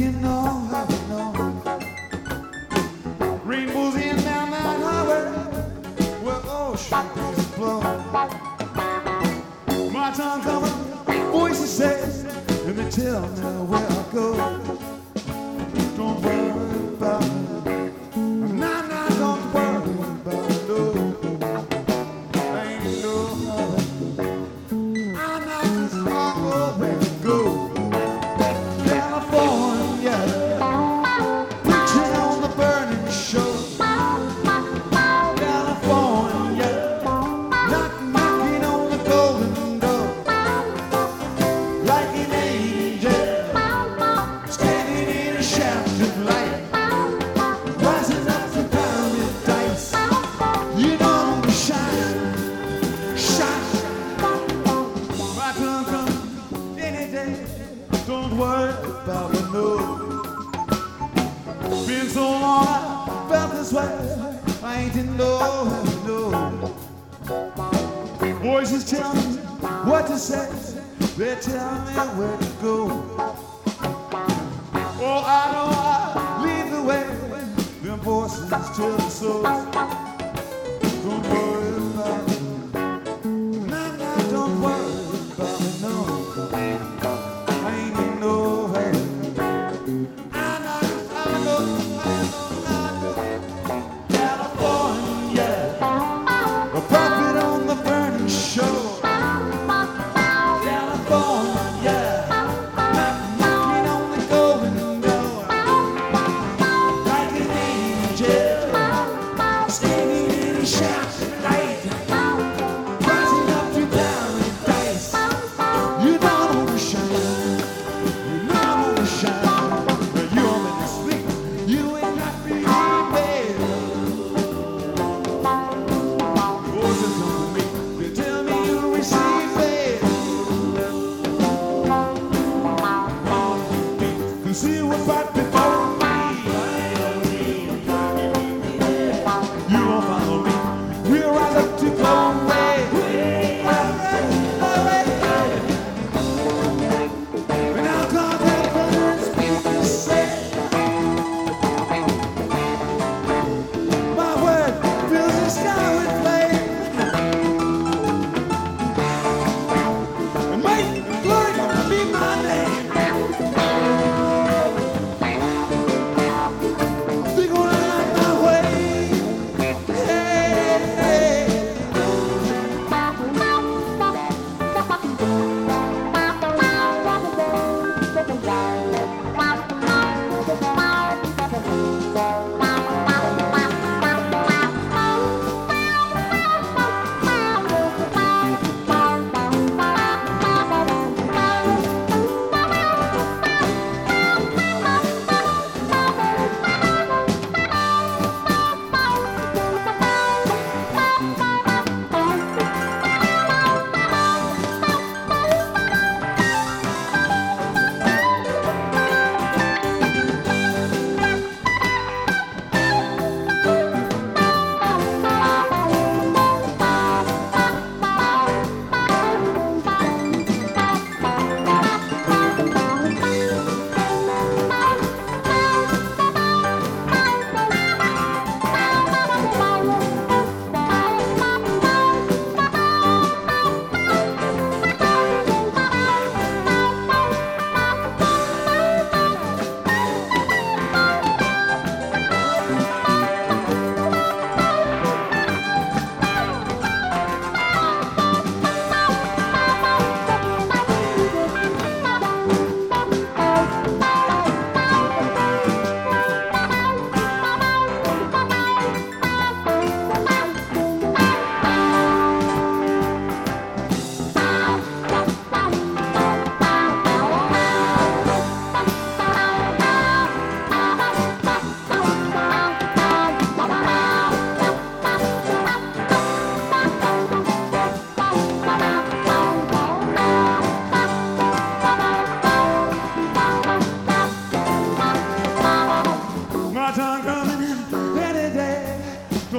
you know. felt the know. Been so long, I felt this way. I ain't in no know, no. Voices tell me what to say. They tell me where to go. Oh, I know I lead the way. Them voices tell the souls.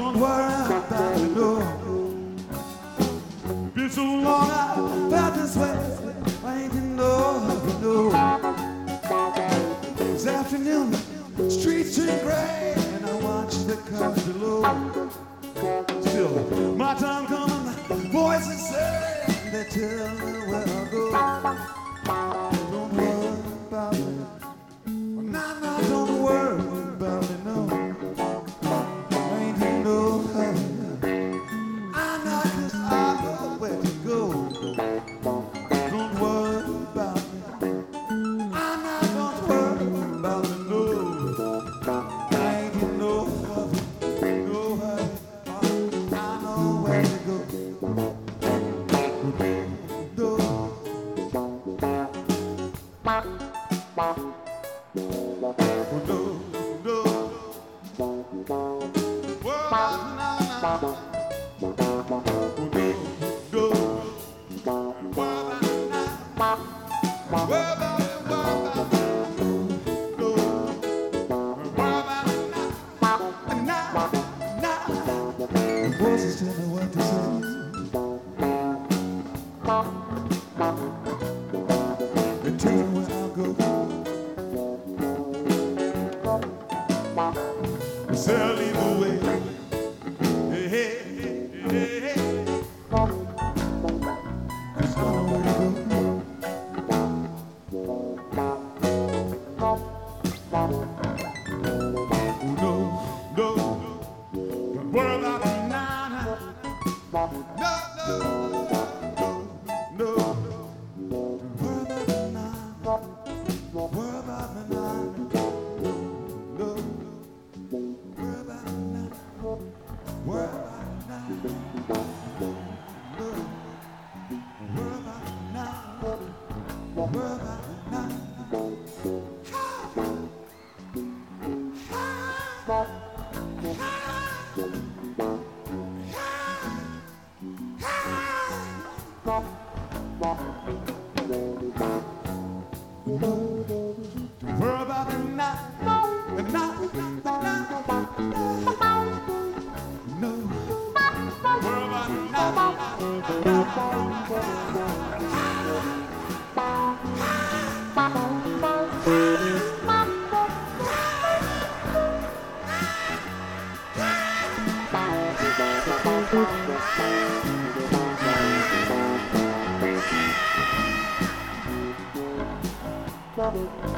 don't worry about the door. Been so long I felt this way. I ain't didn't know how to know. This afternoon, streets are gray, and I watch the cars below. Still, my time coming, voices say they tell me where I go. Santo, Ciao.